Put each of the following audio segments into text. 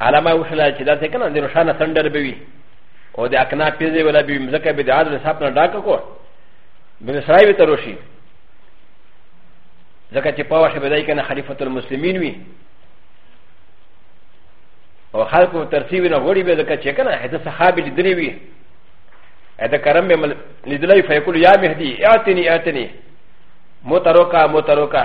علامه وشلا چې دا څه کنه د روشانه سندر به وي او د اکنا پیزه ولا به مزکه به د عادل صاحب نه ډاک کو بن سرای به تروشي ځکه چې پاوه شه بدای کنه خلیفۃ المسلمین وي او خلکو ترتیب نه غوړي به ځکه چې کنه هدا صحابه لیدلی وي هدا کرم به لیدلی فیکول یا مهدی اعتنی اعتنی موتروکا موتروکا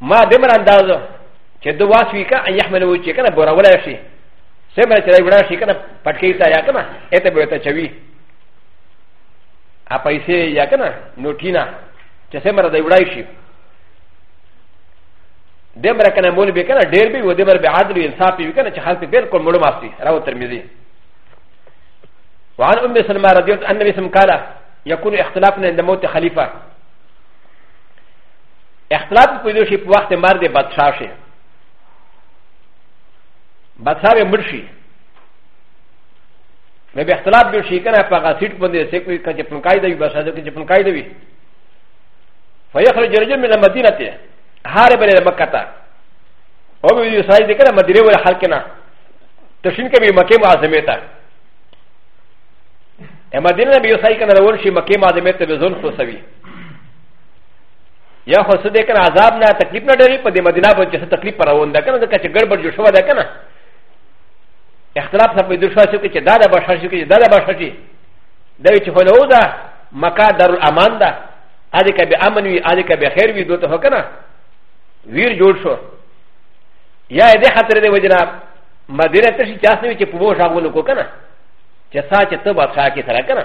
ما دمر اندازو چې د واس وی کا ان يحمل و چې کنه بورا ولا شي سمره چې ولا شي کنه پټکی تا یا کنه اته به ته چوي ا پیسې یا کنه نوټینا چې سمره د وړای شي دمر کنه مول به کنه ډیر به و دمر به عادل انصاف وی کنه چې خلک بالکل مړ ماستي راو ترمذی وعن ام سلمى رضي الله عنها ان النبي سم قال يكون اختلافنا عند موت خليفه اختلاف په دې شي په وخت مر دې بادشاہ شي بادشاہ به مړ شي نو به اختلاف به شي کنه په هغه سیټ باندې چې کوئی کچې په قاعده وي بادشاہ دې کچې په قاعده وي فیخرج رجل من المدینه ته هر بل مکه ته او به یې سړی دې کنه مدینه ول خلک نه تشین کې به مکه معظمه ته ا مدينه بيو ساي كان رول شي مكه مادمه ته بزون خو سوي یا خو څه دی کنه عذاب نه تکلیف نه ډېری په دې مدینه باندې څه تکلیف پر روان ده کنه ځکه چې ګډ بډ جوړ شوی ده کنه اختلاف څه پیدا شو چې چې دا د بشر شي چې دا د بشر شي دا چې خو نو ده مکه در الامان ده اده کې به امن وي اده کې به خیر وي دوته هو کنه ویر جوړ شو یا دې خاطر دې وجنا مدینه ته شي چاسنه چې په وو شاغول کو کنه چې ساته ته بادشاہ کې سره کنه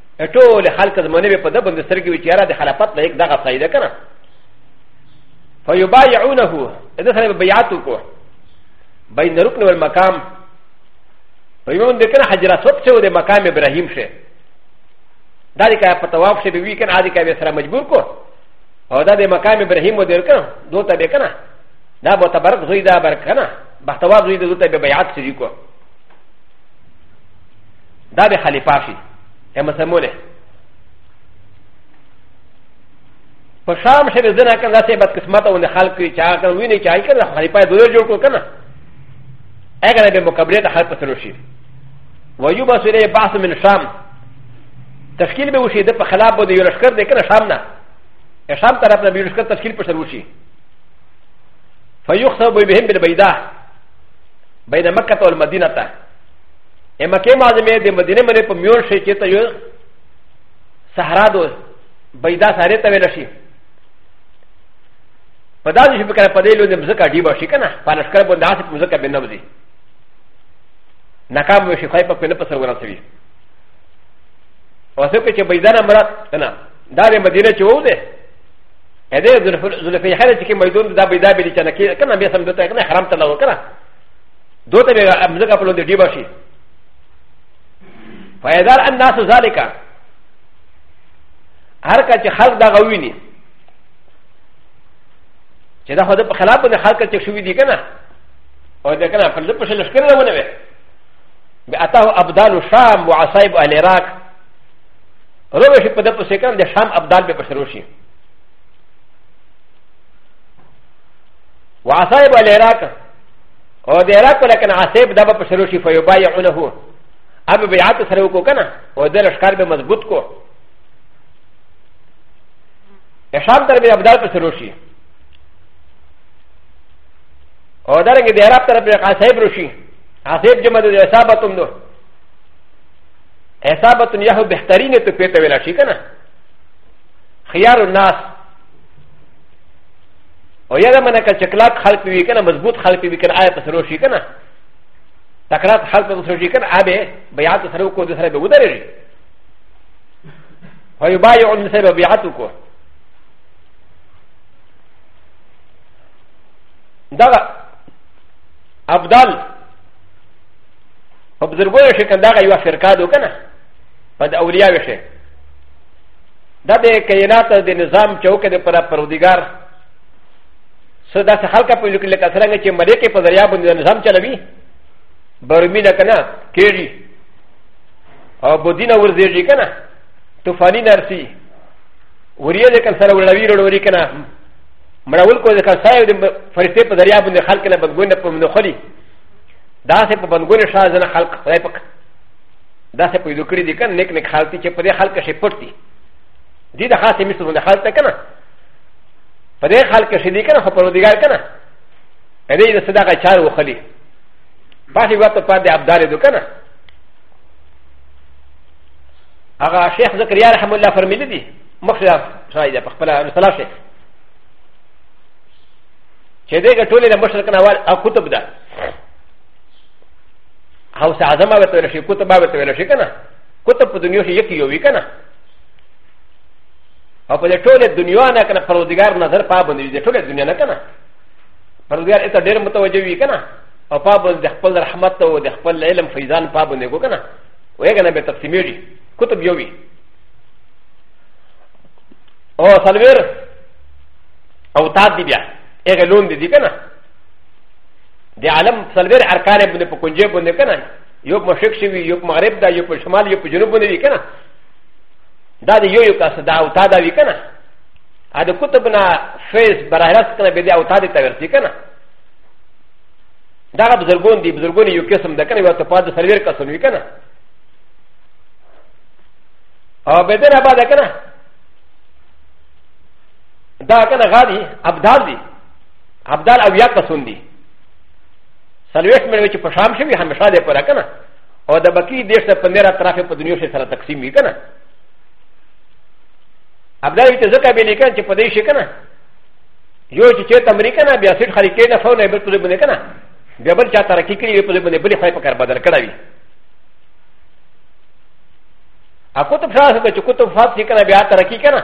ټول خلک زمونه به په د بند سره کې وي چې یاره د خلافت له یک دغه فائدہ کنه فیبایعونه اذا سره بیعت وکړو بین رکن والمقام په یوه د کنه حجر اسود څو د مقام ابراهیم شه دا د کای په طواف شه به وی کنه عادي کای سره مجبور کو او دا د مقام ابراهیم و دیر کنه دوه ته به کنه دا به تبرک زوی دا برک کنه بختواز زوی د دوه ته به بیعت سری کو دا به خلیفه شي ا مسمونه په شام شي به زنه کنه داسې بد قسمت او نه خلق کوي چا کنه ویني چا یې کنه خلیفه دوی جوړ کړو کنه اګه به مقابله ته خلق سره شي ويوبا سره باس من شام تشکیل به وشي د په خلاف به یو لشکر دی کنه شام نه شام طرف نه به یو لشکر تشکیل پر سره وشي فيخسر بهم بالبيداء بين مكه والمدينه ا مکه معظمه د مدینه منه په میون شي چې ته یو صحرا دو بيدا ساره ته ویل شي په دا چې فکر په دې لو د مزکه دی به شي کنه په لشکر باندې داسې مزکه به نه وځي ناکام به شي خای په پنه په سر ورسوي اوسه کې چې بيدا نه مراد کنه دا د مدینه چې وو ده ا دې زلفې حاله چې کې میدون دا بيدا به دي چې نه کې کنه به سم دته کنه حرام ته لاو کنه دو ته به مزګه په لوندې ډیبه شي فیدار الناس ذالک هر کله چې خلق دا غویني چې دا خو د په خلاف باندې خلق چې شوې دي کنه او دا کنه په لږ په شل شکر نه ونه وي به اتاه ابدال شام وعصائب العراق روي شي په د په سکن د شام ابدال به په شروع شي وعصائب العراق او د عراق ولکن عصائب دبا په شروع شي فیبایعونه اب بیعت سره وکړو کنه او د لشکر به مضبوط کو اشام تر به ابدال په شروع شي او درنګ د عراق تر به عصائب روشي عصائب جمع د حسابتم نو حسابتن یه بهترینه ته پیته ویلا شي کنه خيار الناس او یا دا منه که چکلاک خلق وی کنه مضبوط خلق وی کنه آیا پسرو شي کنه تکرات خلق پسرو شي کنه آبه بیعت سره کو د سره به ودرې او یبایع ان سره بیعت کو دا ابدال په بزرګو شي کنه دا یو فرقه دو کنه په اولیاء شي دا د کائنات د نظام چوکه د پر پرودګار سو دا خلک په لیکل لکه څنګه چې ملک په ذریعہ باندې نظام چلوي برمی نه کنه کېږي او بودینه ورځيږي کنه طوفاني نرسي وریه د کن سره ولوي وروړي کنه مړول کو د کن سره د فرشته په ذریعہ باندې خلک نه بندګونه په منخلي دا سه په بندګونه شاه ځنه خلک خدای پک دا څه پیدا کړی دی کنه نیک نیک حالت چې په دې حال کې شي پټ دي دي دا خاصه مثل باندې حالت کنه په دې حال کې شي دي کنه خو په ودیګار کنه دې د صدقه چار وخلی پاتې وخت په دې ابدال دو کنه هغه شیخ زکریا رحم الله فرمایلی دی مخشه شای ده په خپل رساله شیخ چې دې ټولې د مشرک نه وال او کتب ده هاو سه اعظم به تویل شي کتب به تویل شي کنه کتب په دنیا کې یکی یو وی کنه او په ټوله دنیا نه کنه پرودګار نظر پابند دی ټوله دنیا نه کنه پرودګار اته ډیر متوجه وی کنه او پابند د خپل رحمت او د خپل علم فیضان پابند کو کنه وای کنه به تقسیمیږي کتب یو وی او سلویر او تاد دی بیا هغه لون دی کنه د عالم سلویر ارکان باندې په کنجه باندې کنه یو په مشرق شوی یو په مغرب دا یو په شمال یو په جنوب باندې وی کنه دا د یو یو کس دا او تا دا وی کنه ا د کتب نه فیس براه راست کنه به دا او تا دې ته ورسی کنه دا بزرګون دی بزرګون یو قسم د کنه یو ته پاد سلویر قسم وی کنه او به دې نه بعد کنه دا کنه غادي ابدال دی ابدال او یا کسون دی سلویش مې چې په شام شوی همیشه دې پوره کنه او د بکی دیش ته پندرا طرف په دنیا شي سره تقسیم وی کنه ابدال چې زکه به لیکن چې په دې شي کنه یو چې چې امریکا نه بیا سټ خاري کې نه فونه به په دې باندې کنه بیا بل چا ترقی کړی په دې باندې بلې خای په کار بدل کړی وی ا کوتب شاه ته چې کوتب فات شي کنه بیا ترقی کنه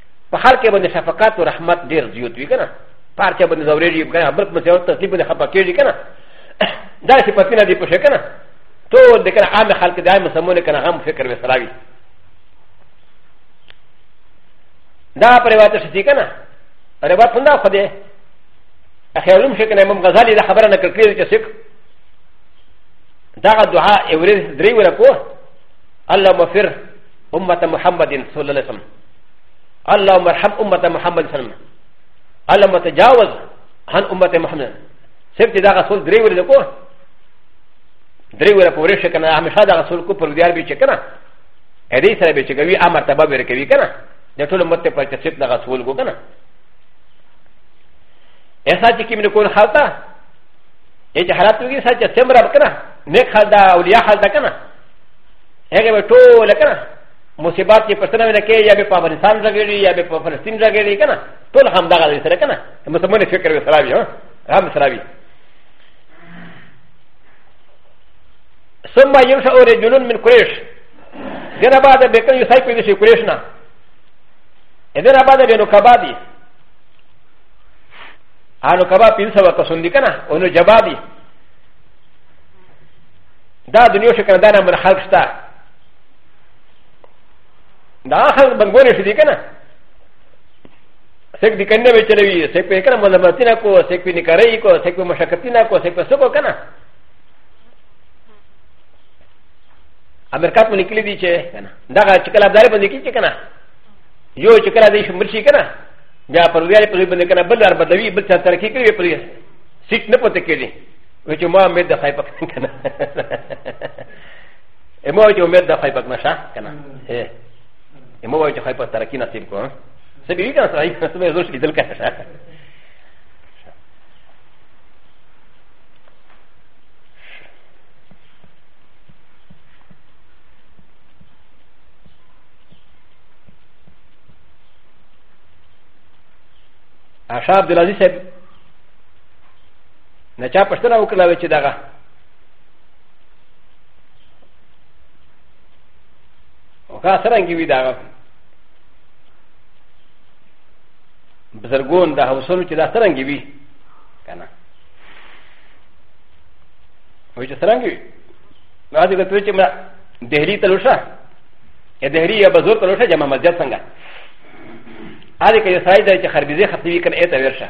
په خلک باندې شفقت او رحمت ډیر زیات وي کنه پار چا باندې زورېږي کنه بل کوم څه تکلیف باندې خپه کېږي کنه دا چې په پینه دی پوښې کنه ټول د کنه عام خلک د عام سمون کنه هم فکر وسراوي دا پر روایت شې کنه روایت څنګه خو دې اخیرم شي کنه امام غزالی دا خبره نکړ کړې چې سک دا دعا اورې درې ورکو الله مغفر امه محمد صلی الله علیه وسلم اللهم ارحم امه محمد صلی الله علیه وسلم اللهم تجاوز عن امه محمد سبت دا رسول درې ورې کو درې ورې پورې شي کنه همیشه دا رسول کو پر دیار به چې کنه هدي سره به چې کوي امر تبا ور کوي کنه د ټول امت په چې سبت دا رسول کو کنه ایسا چې کې من کول حالتا ا چې حالات وګي سچ سمره کنه نه خدا اولیاء حالتا کنه هغه ټول کنه مصیبات کې پښتنه ونه کې یا به په افغانستان راغلی یا به په فلسطین راغلی کنه ټول هم دغه دې سره کنه مسلمان فکر به سره وي هم سره وي ثم يمشى رجل من قريش دنا بعد بكن يسايب في شي قريشنا دنا بعد بنو كبادي انو كبا بين سوا كسندي كنا انو جبادي دا دنيا شكرا دانا من خلق شتا دا خلک بنګونه شدي کنه سیک دی کنه به چلوي سیک په کنه ملامتي نه کو سیک په نکاري کو سیک په مشکتی نه کو سیک په سکو کنه امریکا په نکلي دي چې کنه دا چې کله دار باندې کی چې کنه یو چې کله دې شمر شي کنه بیا پر ویل په باندې کنه بل ار بدوي بل څه ترقی کوي پر سیټ نه پته کېږي و چې ما مې د خای پکې کنه امو وجه امید دا خی پک نشا کنا ہے امو وجه خی پک ترکی نصیب کو سبی وی کنا سرائی کنا سبی زوش لیدل کنا شا اشا عبدالعزیز صاحب نه چا پښتنه وکړه چې دغه او که څرنګه وي دا بزرګون د حوسونو چې دا څرنګه وي که نه وایي چې څرنګه وي نو هسې کتوی چې دهلي ته لوشه یا دهلي یا بزور ته لوشه جمع مسجد څنګه هغه کې سړی دی چې خربيزه ختمي کنه ایته ورشه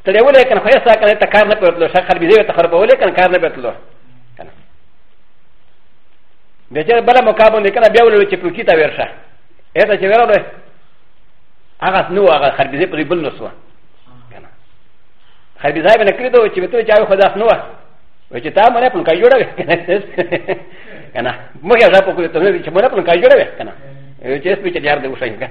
ستړي ولې کنه خو یې سره کنه ته کار نه پېتلو شا خربې دې ته خربې ولې کنه کار نه پېتلو کنه بیا چې بل مقابل نه کنه بیا ولې چې پروکی تا ورشه اته چې ورله هغه نو هغه خربې دې په بل نو سو کنه خربې ځای باندې کړی دوه چې ته چا خو داس نو و چې تا مونږ په کای جوړه کنه مونږ یې راپو کوی ته نو چې مونږ په کای جوړه کنه چې سپیچ یار دې وشاین کنه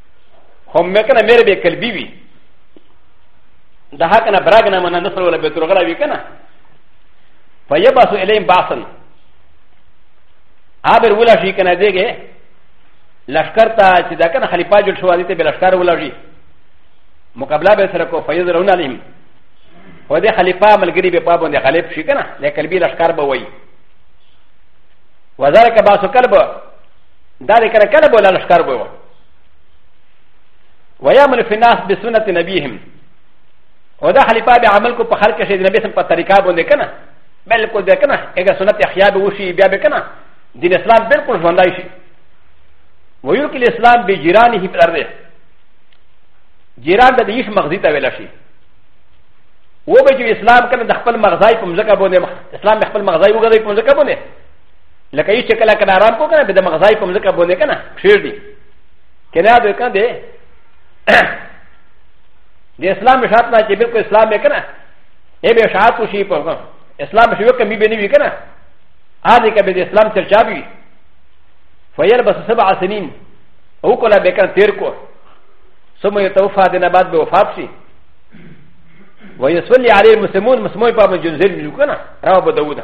هم مې کنه مېره به کلبي وي د هغه کنه براګ نه منه نسل ولا به ترغلا وي کنه فيبعث اليهم بعثا ابر ولا شي کنه دیګه لشکر ته چې دا کنه خلیفہ جوړ شو دي ته به لشکر ولا شي مقابله به سره کو فيذرون عليهم و د خلیفہ ملګری به پابو د غالب شي کنه د کلبی لشکر به وای وذلک باسو کلب دا د کله کلب ولا لشکر به وای ويعمل في الناس بسنة نبيهم و دا خلیفہ بیا عمل کو په خلق کې د نبی سم په طریقه باندې کنه بالکل ده کنه اګه سنت احیا به وشي بیا به کنه دین اسلام بالکل ژوندای شي ویلک الاسلام به جیران هی پر ده جیران د دیش مغزی ته ویل شي و به چې اسلام کنه د خپل مغزای په مزګه باندې اسلام خپل مغزای وګړي په مزګه باندې لکه یو چې کله کله آرام کو کنه به د مغزای په مزکه باندې کنه کښیر دی کنه به کنه دی د اسلام شاعت نه چې بالکل اسلام به کنه ای به شاعت وشي په کوم اسلام شي کوم به نه وی کنه ا دې کبه د اسلام چرچا بي فیر بس سبع سنین او کله به کنه تیر کو ثم يتوفى دنا بعد به وفات شي ويصلي عليه المسلمون مسموي باب جنزل ملكنا رواه ابو داود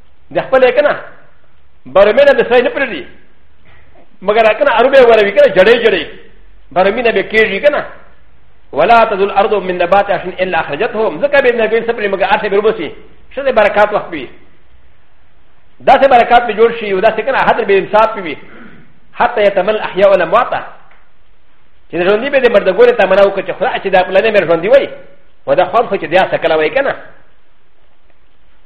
د خپل کنه برمنه د سړی نه پرېږدي مګر کنه ارو به وروي کنه جړې جړې برمنه به کېږي کنه ولا تذل الارض من نبات عشان الا اخرجته ځکه به نه ګل سپري مګر ارته به وبسي شه د برکات وخت وي دا سه برکات به جوړ شي او دا سه کنه حضر به انصاف وي حتى يتمل احياء ولا موتا چې ژوندۍ به د مردګورې تمنا وکړي چې خدای چې دا پلانې مې ژوندۍ وای و دا خوان خو چې بیا سکله وای کنه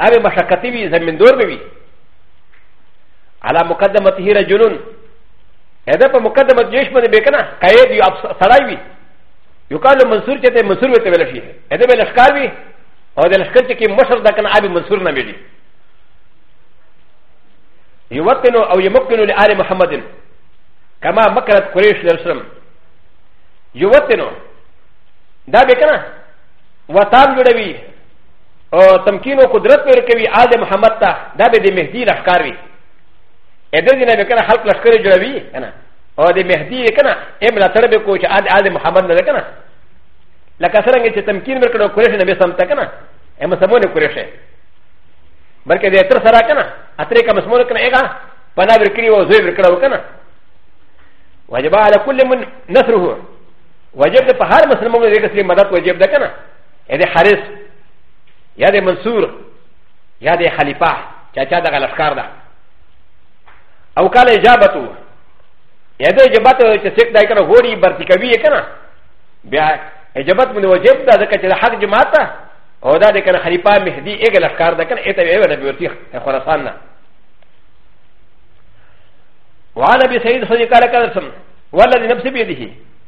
او مشقتي وي زمندور به وي على مقدمته رجل هذا په مقدمه جيش باندې به کنه قید یو سړی وي یو کال منصور چې ته منصور وته ویل شي هذا به لشکار وي او د لشکر چې کې مشر د کنه ابي منصور نه ویلي يوطن او يمكن لآل محمد كما مكرت قريش لرسلم يوطن دا به کنه وطن جوړوي او تمکین او قدرت پر کوي آل محمد ته دا به د مهدی لخکار وي ا دې دې نه به کنه خلق لخکر جوړوي کنه او د مهدی کنه ام لا تر به کو چې آل آل محمد نه کنه لکه څنګه چې تمکین ورکړو قریش نه به سم ته کنه ام سمونه قریش بلکې د اتر سره کنه اترې کوم سمونه کنه اګه پنا ورکړي او زوی ورکړو کنه وجب على كل من نصره وجب په هر مسلمان باندې د مدد وجب ده کنه ا د حارث یا د منصور یا د خلیفه چا چا دغه لشکار ده او قال اجابتو ا د اجابت چې څوک دای کنه غوري برتی کوي یې کنه بیا اجابت من وجب ده ځکه چې د حق جماعت ده او دا د کنه خلیفه مهدي یې لشکار ده کنه اته یې ورته ورتي خراسان نه وعلى ابي سعيد خذي قال كذا والذي نفسي بيده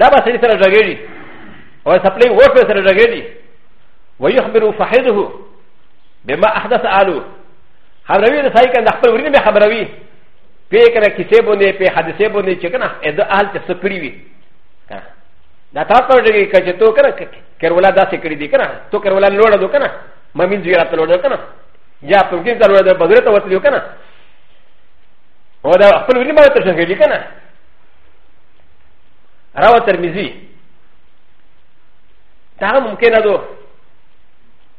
دا به سړي سره جګړي او سپلې وټ به سره جګړي ويخبر فحده بما احدث آلو خبروي د ساي کنه د خپل ورینه به خبروي په کنه کیسه باندې په حادثه باندې چې کنه د اهل ته سکړي وي دا تا پر دې کې چې تو کنه کرولا داسې کړی دی کنه تو کرولا لوړ دو کنه ممین زیرا ته لوړ دو کنه یا په کې ته لوړ دو بدر ته وتلیو کنه او دا خپل ورینه به ته څنګه دي کنه روى ترمذي دا ممكن هذا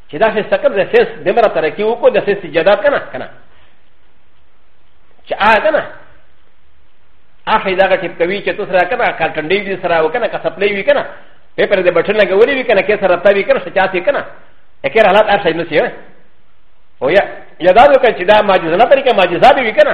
چې دا فیس تکم د فیس د مره ترکی وکړو د فیس سجدا کنه کنه چې آ کنه اخی دا چې کوي چې تو سره کنه کاټنډي دي سره وکنه کا سپلې وی کنه پیپر د بټن لګولې وی کنه کې سره تا وی کنه سچاتې کنه اکر حالات ارشای نسی او یا یادو کنه چې دا معجزه نه طریقه معجزه وی کنه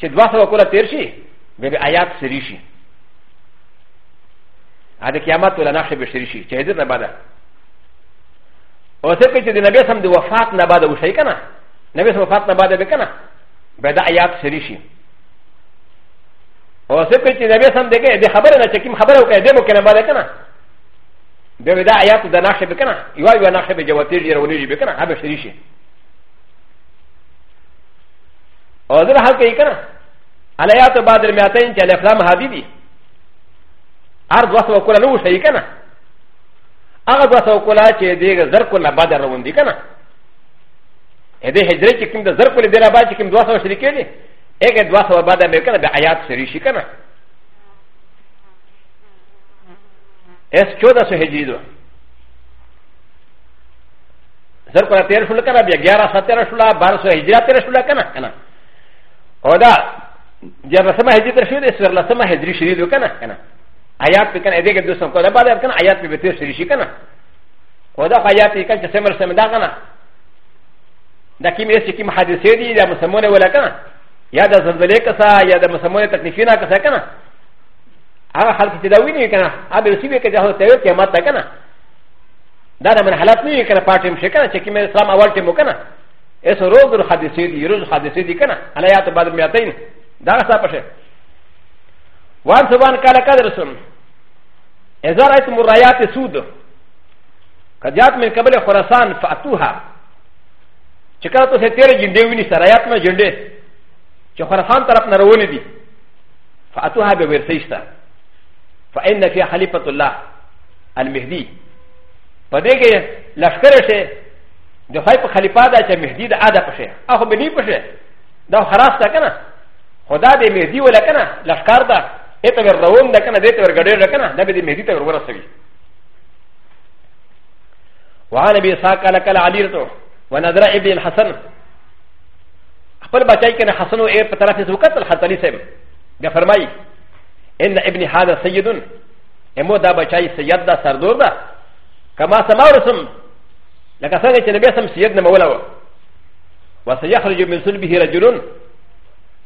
چې دوه سوه کله تېر شي بیا به آیات سری شي ا د قیامت ولا نقشه به سری شي چې هجرت نه بعد او څه کې چې د نبی سم د وفات نه بعد وشي کنه نبی سم وفات نه بعد به کنه به دا آیات سری شي او څه کې چې نبی سم دغه د خبره نه چې کوم خبره وکړي دمو کنه بعد کنه به به دا آیات د نقشه به کنه یو یو نقشه به جواتیر یې رونی به کنه هغه سری شي او در حق ای کنه علیات بعد المیاتین چې الافلام هادی دي ارض وسو کوله نو شي کنه هغه وسو کوله چې دې زر کوله بعد روان دي کنه ا دې هجرت چې کوم د زر کوله دې را بعد چې کوم دوه شریک دي هغه دوه بعد به کنه به آیات شری شي کنه اس 1400 هجری دوه زر کلا تیر شول کنه بیا گیارا سا تیر شول بار سو هجرا تیر شول کنه کنه او دا جر رسم هجری تیر شول سر رسم هجری شریف دو کنه کنه آیات پی کنه دیگه دوستم کلا بعد کنه آیات پی بتیر شریف شی کنه او دا آیات پی کنه چه سمر سم دا کنه دا کیم ایس کیم حادثه دی دا مسمونه ولا کنه یا دا زلزله کسا یا دا مسمونه تکلیفینا کسا کنه هغه خلک چې دا ویني کنه هغه به سیبه کې دا هو ته یو قیامت کنه دا د من حالت نه وي کنه پارټي مشه کنه چې کوم اسلام اول ټیم وکنه اس روز در حادثه دي روز حادثه دي کنه الا یات بعد میاتین دا څه پشه وان سبحان قال قدر سن اذا رايت مرايات سود قد جات من قبل خراسان فاتوها چې کله تاسو تیر جنډې ویني سره یات نه جنډې چې خراسان طرف نه روانې دي فاتوها به ورسېشتا فإن فيها خليفة الله المهدي په دې کې لشکر شي د خای په خلیفہ دا چې مهدي د اده پشه اخو به نه پشه دا خلاص تا کنه خدا دې مهدي ولا کنه لشکر دا اته ور روان دا کنه دې ته ور غډې دا کنه دا به دې مهدي ته ور ورسوي وعن ابي اسحاق قال قال علي رضو ونظر ابن الحسن خپل بچای کنه حسن او ایر په طرف یې وکتل حتلی سم بیا فرمایي ان ابن هذا سيد امو دا بچای سید دا سردور دا کما سما رسم لکه څنګه چې نبی سم سید نه مولا و وسيخرج من سلبه رجل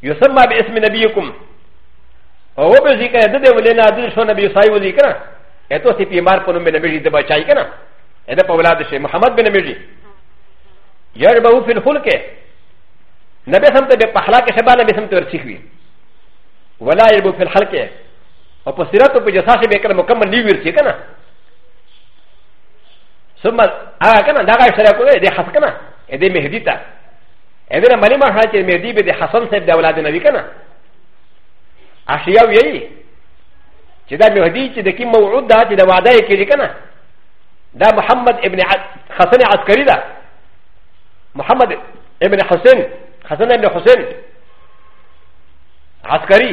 يسمى باسم نبيكم او به ذکر د دې ولې نه د شو نبی صاحب ذکر اته سی پیمار په نوم نبی د بچای کنه اته په ولادت شي محمد بن نبی يربو في الخلق نبي سمت بي پخلا كي شبا نبي سمت ورسيخ بي ولا يربو في الخلق او په سیرت او په جساس به کنه مکمل نه ورسي کنه ثم هغه کنه دا غي سره کوله دې حس کنه دې مهدی ته اذن ملي ما حاجه مهدی به د حسن صاحب د اولاد نبی کنه اشیاء وی چې دا مهدی چې د کی موعود ده چې د وعده یې کړی کنه دا محمد ابن حسن عسکری ده محمد ابن حسن حسن ابن حسن عسکری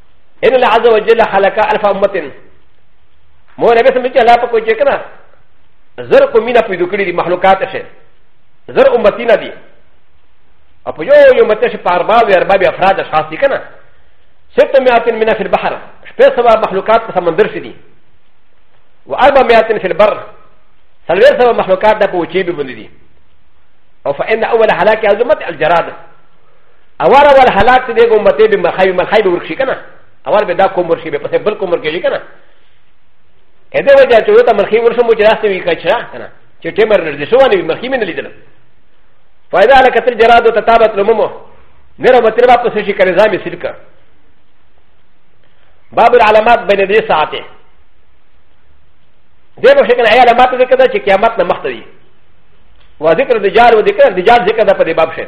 ان الله عز وجل خلق الف امه مو نبي سمي چې الله په کوی چې کنه زر قومینه پیدا کړی دي مخلوقات شه زر امتینه دي او په یو یو مت شه په ارباب او ارباب افراد اشخاص دي کنه ست مئاتن من في البحر شپه سبا مخلوقات په سمندر شه دي و اربع مئاتن في البر سلویر سبا مخلوقات د په وچی به بندي دي او فان اول هلاک ازمت الجراد اول اول حالات دې کوم بته به مخای مخای به ورشي کنه اول به دا کوم ورشي به پسې بل کوم ورګي کنه اې دې وجه چې وته مخې ورشم چې راستې وی کچرا کنه چې ټیمر نه دي سوانه وی مخې مې نه لیدل فائدہ لکه تر جرادو تتابت لممو نه را متر واپس شي کړي ځامي سلکه باب العلامات بین دې ساعته دې په شکل هي علامات ذکر ده چې قیامت نه مخته دي و ذکر دجال و ذکر دجال ذکر ده په دې باب شه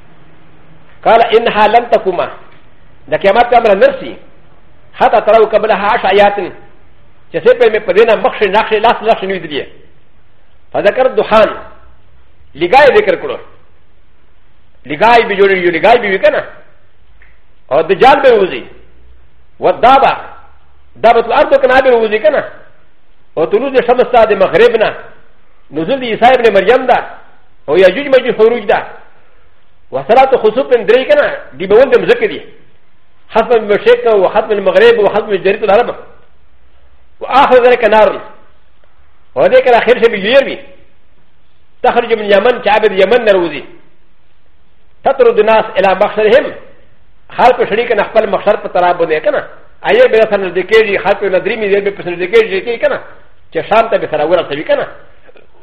قال انها لن تقوم د قیامت په امر نرسي حتى تروا قبلها عشر آيات چې څه په مې په دینه مخ شي نقش لاس لاس شنو دي فذكر دخان لګای ذکر کړو لګای به جوړ یو لګای به وکنه او د جال به وځي ودابا دابت الارض کنا به وځي کنه او طلوع الشمس د مغرب نه نزول عیسی ابن مریم ده او یا جوج مجوج خروج ده و صلات خصوف من درې کنه دی به ولدم ذکر دي ختم المشرق و ختم المغرب و ختم جزيره العرب و اخر ذلك نار و دې کله اخر شي بجیر وي تخرج من یمن چې عبد یمن نروزي تطرد الناس الى مخشرهم خلق شریک نه خپل مخشر په تراب باندې کنه ايه بلا سنه د کېږي خلق نه درې مې دې په سنه د کېږي کې کنه چې شام ته به سره ورته وي کنه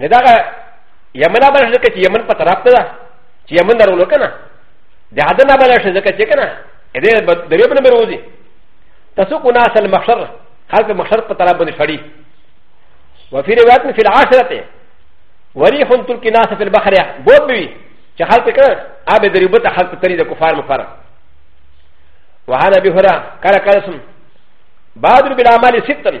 نه دا یمن ابل شي چې یمن په طرف ته ده چې یمن درولو کنه د عدن ابل شي ځکه چې کنه دې د ریب نه بروزي تاسو کو ناس المحشر خلق محشر په طرف باندې شړي وفي روایت في العاشره وريح تلقي ناس في البحر بود بي چې خلق کنه اب د ریب ته خلق تری د کفار مفر وهذا بهرا قال قال اسم بعد بالعمال ستا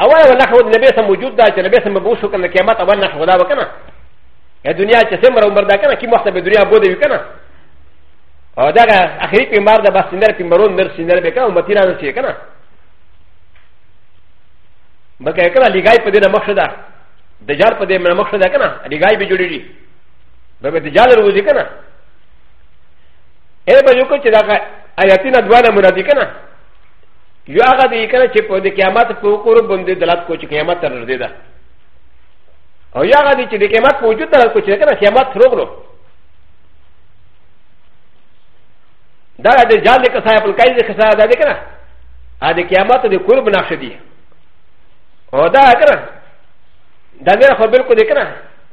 اول ولا خو نبی سم وجود دا چې نبی سم مبوس وکنه قیامت اول نه خدا وکنه یا دنیا چې سم را عمر دا کنه کی وخت به دنیا بوده وکنه او دا اخری پیغمبر دا بس نر پیغمبرون نر سینر به کنه امتی نه شي کنه بکه کنه لګای په دې نه مخ ده دجال په دې نه مخ ده کنه لګای به جوړیږي به دجال وروځي کنه اے به یو کو چې دا آیاتونه دواله مرادی کنه یو هغه دی کنه چې په د قیامت په وکور باندې دلالت کوي چې قیامت تر دې ده او یو هغه دی چې د قیامت په وجود دلالت کوي چې کنه قیامت روغلو دا د جال د کسای په کای د کسای دا دی کنه ا د قیامت د قرب نقش دی او دا کنه دا نه خو بالکل دی کنه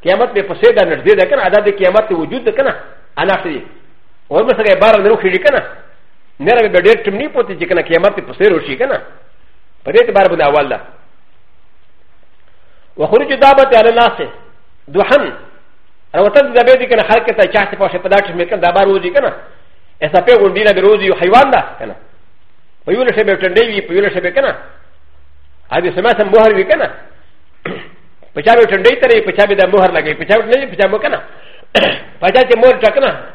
قیامت په پسې دا نږدې ده کنه دا د قیامت وجود ده کنه انا خري اور مثلا بار نه خري کنه نه راوي به ډېر ټیم نه پوتې چې کنه قیامت په سیر وشي کنه په دې اعتبار باندې اول ده وخروج دابت على الناس دوحن روتن د دې کنه خلک ته چاته په شپه داټ مې کنه دابار وځي کنه ایسا په غونډې نه بروزي یو حیوان ده کنه په یو لشه به ټنډې وي په یو لشه به کنه ا دې سما سم مهر وي کنه په چا به ټنډې ترې په چا به د مهر لګي په چا به نه په چا مو کنه په چا چې مهر ټکنه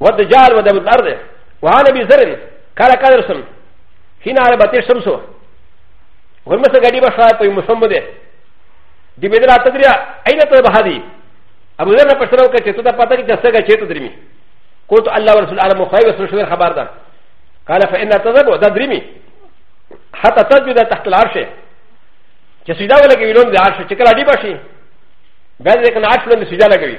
والدجال ودم الارض وعن ابي ذر قال قال رسول حين عربت الشمس والمسا غريبه شاي في محمد دي بدلا تدري اين تذهب هذه ابو ذر پښتنو کې چې ته دا پته کې چې څنګه چیرته درمي قلت الله ورسول الله مخوي وسو شو خبر ده قال فإن تذهب دا درمي حتى تجد تحت العرش چې سجدا ولګي ویلون د عرش چې کله دی بشي بیا دې کنه عرش ولې سجدا لګوي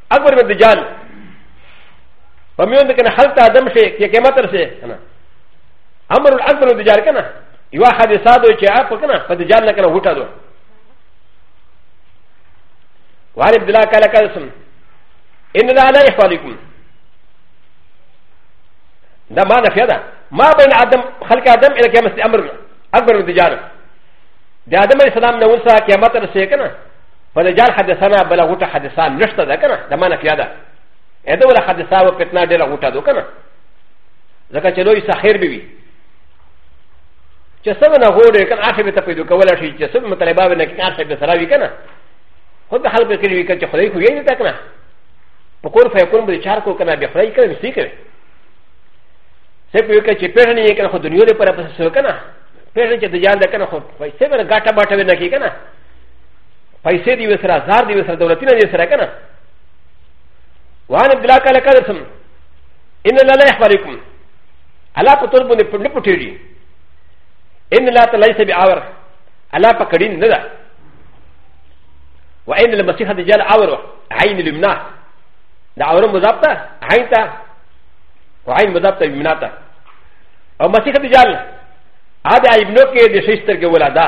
اکبر بن دجال په میون د کنه حالت ادم شي کې قیامت رسې کنه امر الاکبر بن دجال کنه یو حادثه دوی چې اپ کنه په دجال نه کنه وټا دو وعلي عبد الله قال قسم ان لا لا يحوالكم ده ما نفي هذا ما بين ادم خلق ادم الى قيامه امر اكبر من الدجال ده ادم عليه السلام نوسا قيامه رسيكنا په دجال حادثه نه بل غوټه حادثه نشته ده کنه د معنی فیا ده ا د ولا حادثه او فتنه ډیره غوټه ده کنه ځکه چې لوی سخیر به وي چې سم نه غوړې کنه اخر به ته پیدا کولای شي چې سم مطلبه به نه کې اخر به سره وي کنه خو به حل به کړی وي چې خدای خو یې نه تکنه په کور فیکون به چار کو کنه به خدای کړی سې کړی سې په یو کې چې پیژنې یې کنه خو دنیا دې پر پسې سو کنه پیژنې چې د جان ده کنه خو پیسې به ګاټه باټه به نه کې کنه پیسې دی وسره زار دی وسره دولتونه دی وسره کنه وان عبد الله قال قدرسم ان الله لا يحفركم الله په تور باندې پټ پټېږي ان الله تعالی ليس بعور الله په کډین نه ده وان المسيح دجال اور عين اليمنى دا اور مضابطه عين ته وعين مضابطه يمنى ته او مسيح دجال هذا ابنو کې د شيستر کې ولاده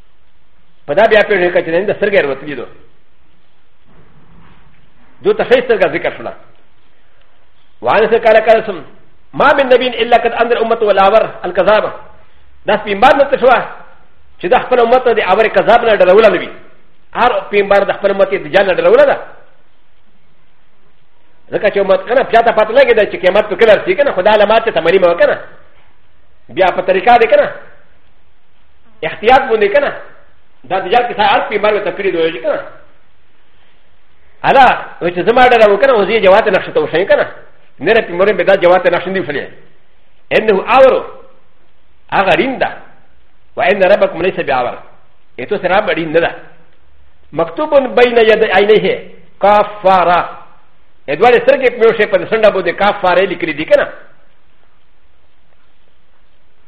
په دا بیا په ژوند کې چې د سرګر وتلی دو دو ته خیسته کا ذکر شولا وان سره کاله کاله سم ما من نبی الا قد انذر امته ولاور الكذاب دا سپین بار نه تشوا چې د خپل امت د اور کذاب نه ډرول نه وي هر سپین بار د خپل امت د جان نه ډرول نه ځکه چې امت کنه بیا ته پته لګی دا چې قیامت په کلر سی کنه خدای علامات ته تمرین وکنه بیا په طریقه ده کنه اختیار بونه کنه دا د جال کې سره ارت پیمار ته کړی دوی کنه الا و چې زما ډېر وکړه وزي جوات نقشه ته وشي کنه نه رې پیمار به دا جوات نقشه دی فلې انه اورو هغه ریندا و ان ربکم ليس باور ایتو سره بډین نه ده مکتوب بین ید عینه کفاره ادوار سر کې پنوشه په سنډه بده کفاره لیکلي دي کنه